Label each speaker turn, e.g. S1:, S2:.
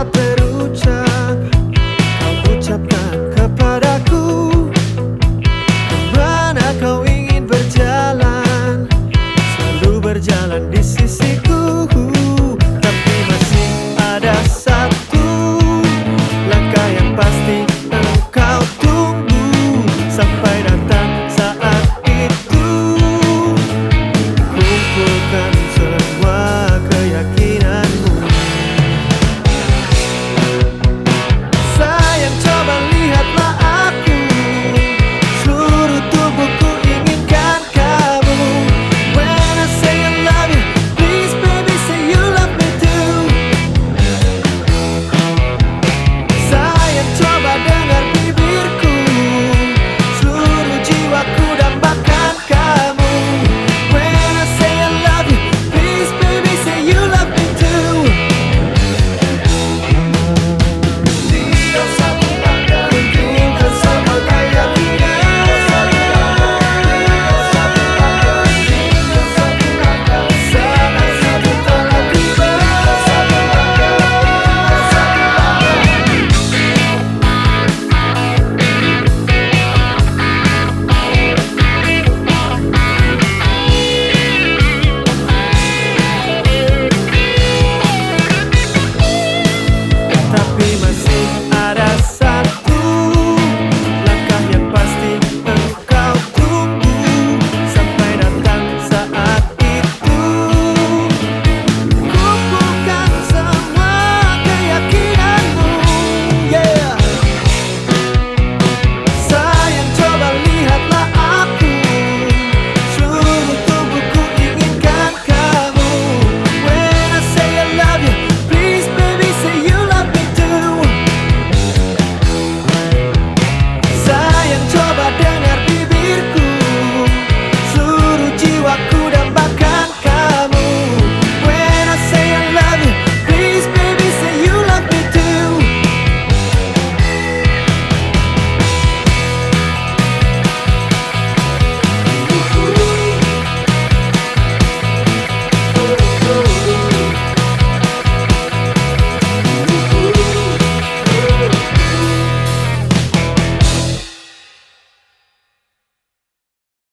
S1: up setiap